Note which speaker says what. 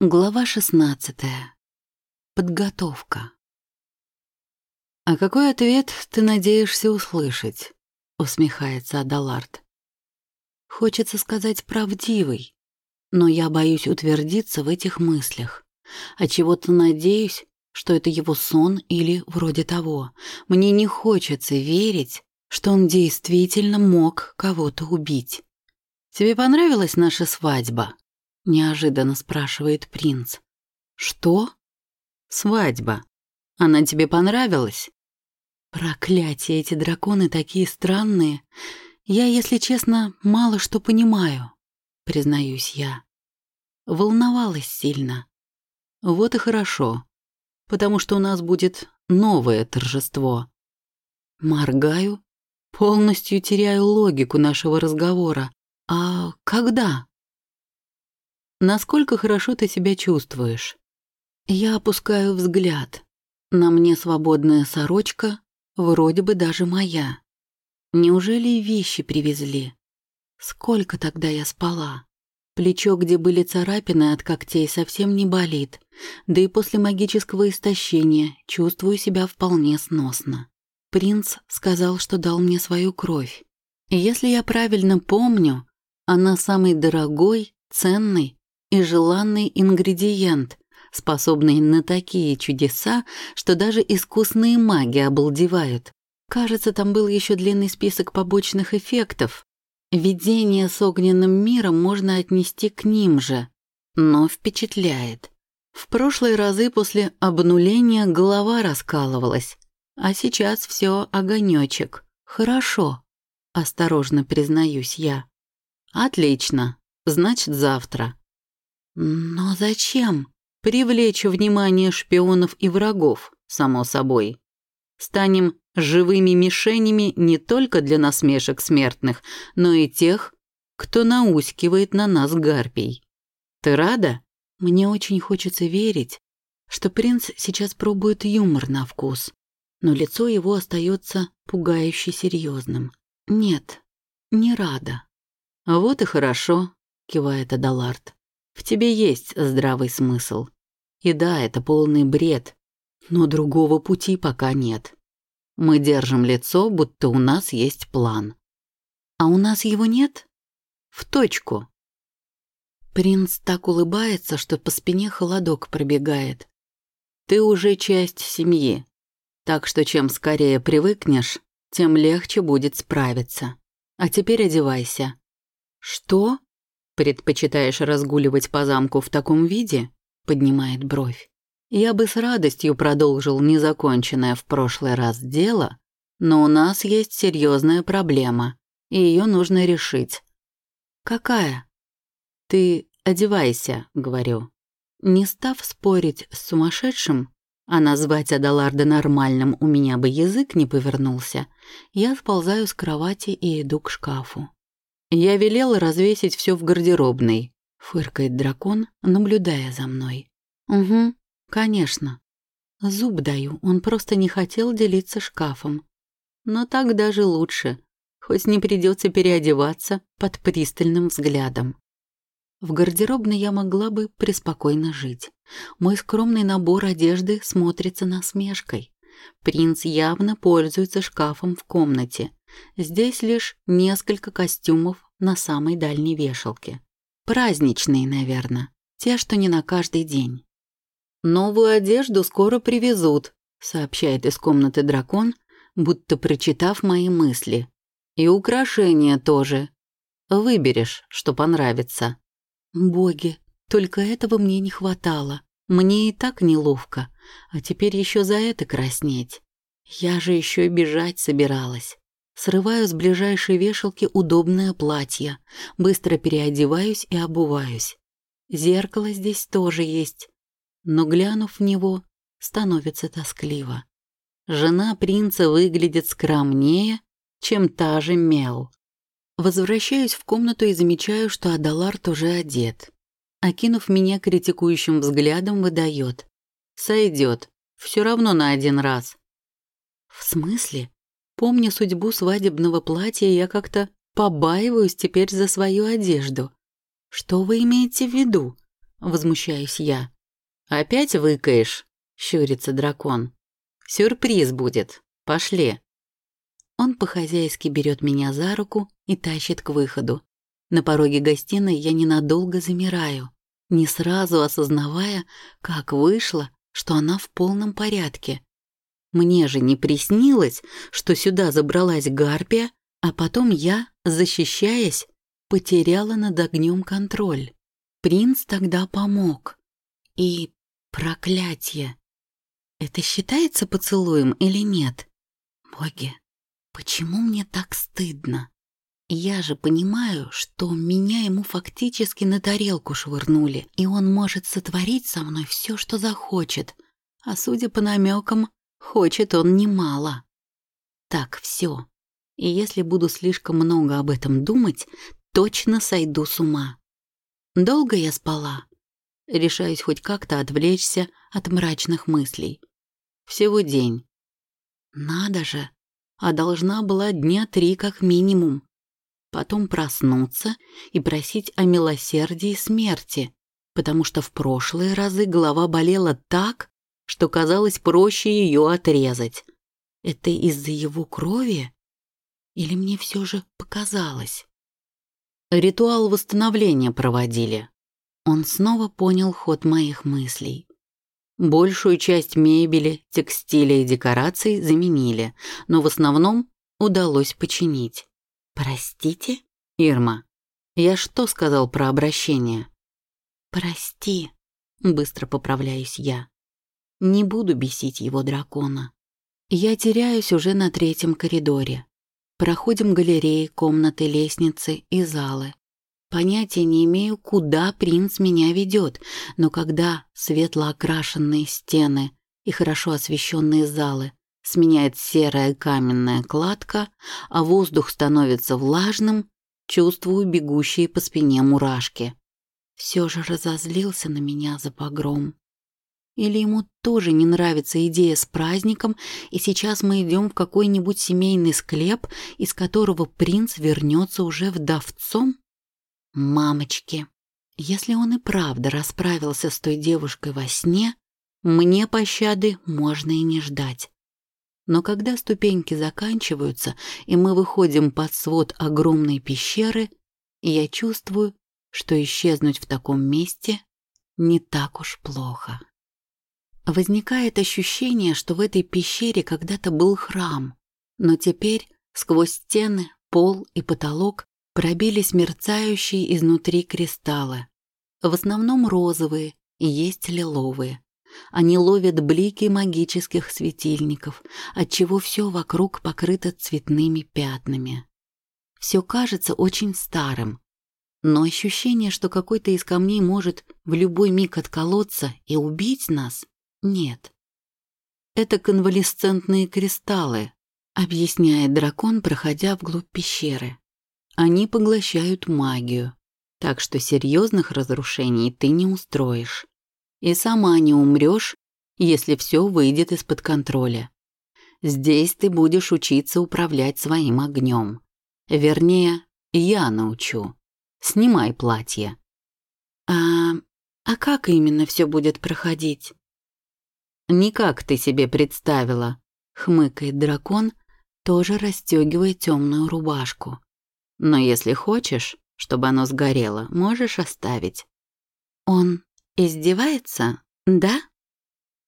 Speaker 1: Глава 16. Подготовка. «А какой ответ ты надеешься услышать?» — усмехается Адалард. «Хочется сказать правдивый, но я боюсь утвердиться в этих мыслях. А чего-то надеюсь, что это его сон или вроде того. Мне не хочется верить, что он действительно мог кого-то убить. Тебе понравилась наша свадьба?» — неожиданно спрашивает принц. «Что?» «Свадьба. Она тебе понравилась?» «Проклятие, эти драконы такие странные. Я, если честно, мало что понимаю», — признаюсь я. Волновалась сильно. Вот и хорошо, потому что у нас будет новое торжество. Моргаю, полностью теряю логику нашего разговора. А когда? Насколько хорошо ты себя чувствуешь? Я опускаю взгляд. На мне свободная сорочка, вроде бы даже моя. Неужели вещи привезли? Сколько тогда я спала? Плечо, где были царапины от когтей, совсем не болит. Да и после магического истощения чувствую себя вполне сносно. Принц сказал, что дал мне свою кровь. Если я правильно помню, она самый дорогой, ценный и желанный ингредиент, способный на такие чудеса, что даже искусные маги обалдевают. Кажется, там был еще длинный список побочных эффектов. Видение с огненным миром можно отнести к ним же, но впечатляет. В прошлые разы после обнуления голова раскалывалась, а сейчас все огонечек. Хорошо, осторожно признаюсь я. Отлично, значит завтра. Но зачем? Привлечь внимание шпионов и врагов, само собой. Станем живыми мишенями не только для насмешек смертных, но и тех, кто наускивает на нас гарпий. Ты рада? Мне очень хочется верить, что принц сейчас пробует юмор на вкус, но лицо его остается пугающе серьезным. Нет, не рада. Вот и хорошо, кивает Адалард. В тебе есть здравый смысл. И да, это полный бред, но другого пути пока нет. Мы держим лицо, будто у нас есть план. А у нас его нет? В точку. Принц так улыбается, что по спине холодок пробегает. Ты уже часть семьи, так что чем скорее привыкнешь, тем легче будет справиться. А теперь одевайся. Что? «Предпочитаешь разгуливать по замку в таком виде?» — поднимает бровь. «Я бы с радостью продолжил незаконченное в прошлый раз дело, но у нас есть серьезная проблема, и ее нужно решить». «Какая?» «Ты одевайся», — говорю. Не став спорить с сумасшедшим, а назвать Адаларда нормальным у меня бы язык не повернулся, я сползаю с кровати и иду к шкафу. «Я велел развесить все в гардеробной», — фыркает дракон, наблюдая за мной. «Угу, конечно. Зуб даю, он просто не хотел делиться шкафом. Но так даже лучше, хоть не придется переодеваться под пристальным взглядом. В гардеробной я могла бы преспокойно жить. Мой скромный набор одежды смотрится насмешкой. Принц явно пользуется шкафом в комнате. Здесь лишь несколько костюмов на самой дальней вешалке. Праздничные, наверное, те, что не на каждый день. «Новую одежду скоро привезут», — сообщает из комнаты дракон, будто прочитав мои мысли. «И украшения тоже. Выберешь, что понравится». «Боги, только этого мне не хватало. Мне и так неловко, а теперь еще за это краснеть. Я же еще и бежать собиралась. Срываю с ближайшей вешалки удобное платье, быстро переодеваюсь и обуваюсь. Зеркало здесь тоже есть, но, глянув в него, становится тоскливо. Жена принца выглядит скромнее, чем та же Мел. Возвращаюсь в комнату и замечаю, что Адалард уже одет. Окинув меня критикующим взглядом, выдает. «Сойдет. Все равно на один раз». «В смысле?» Помня судьбу свадебного платья, я как-то побаиваюсь теперь за свою одежду. Что вы имеете в виду? возмущаюсь я. «Опять выкаешь?» — щурится дракон. «Сюрприз будет. Пошли». Он по-хозяйски берет меня за руку и тащит к выходу. На пороге гостиной я ненадолго замираю, не сразу осознавая, как вышло, что она в полном порядке. Мне же не приснилось, что сюда забралась гарпия, а потом я, защищаясь, потеряла над огнем контроль. Принц тогда помог. И проклятие. Это считается поцелуем или нет? Боги, почему мне так стыдно? Я же понимаю, что меня ему фактически на тарелку швырнули, и он может сотворить со мной все, что захочет. А судя по намекам, хочет он немало. Так, все. И если буду слишком много об этом думать, точно сойду с ума. Долго я спала. Решаюсь хоть как-то отвлечься от мрачных мыслей. Всего день. Надо же, а должна была дня три как минимум. Потом проснуться и просить о милосердии смерти, потому что в прошлые разы голова болела так, что казалось проще ее отрезать. Это из-за его крови? Или мне все же показалось? Ритуал восстановления проводили. Он снова понял ход моих мыслей. Большую часть мебели, текстиля и декораций заменили, но в основном удалось починить. «Простите?» «Ирма, я что сказал про обращение?» «Прости», — быстро поправляюсь я. Не буду бесить его дракона. Я теряюсь уже на третьем коридоре. Проходим галереи, комнаты, лестницы и залы. Понятия не имею, куда принц меня ведет, но когда светло окрашенные стены и хорошо освещенные залы сменяет серая каменная кладка, а воздух становится влажным, чувствую бегущие по спине мурашки. Все же разозлился на меня за погром. Или ему тоже не нравится идея с праздником, и сейчас мы идем в какой-нибудь семейный склеп, из которого принц вернется уже вдовцом? Мамочки, если он и правда расправился с той девушкой во сне, мне пощады можно и не ждать. Но когда ступеньки заканчиваются, и мы выходим под свод огромной пещеры, я чувствую, что исчезнуть в таком месте не так уж плохо. Возникает ощущение, что в этой пещере когда-то был храм, но теперь сквозь стены, пол и потолок пробились мерцающие изнутри кристаллы. В основном розовые и есть лиловые. Они ловят блики магических светильников, отчего все вокруг покрыто цветными пятнами. Все кажется очень старым, но ощущение, что какой-то из камней может в любой миг отколоться и убить нас, нет. Это конвалесцентные кристаллы, объясняет дракон, проходя вглубь пещеры. Они поглощают магию, так что серьезных разрушений ты не устроишь. И сама не умрешь, если все выйдет из-под контроля. Здесь ты будешь учиться управлять своим огнем. Вернее, я научу. Снимай платье. А, а как именно все будет проходить? Не как ты себе представила, хмыкает дракон, тоже расстегивая темную рубашку. Но если хочешь, чтобы оно сгорело, можешь оставить. Он издевается, да?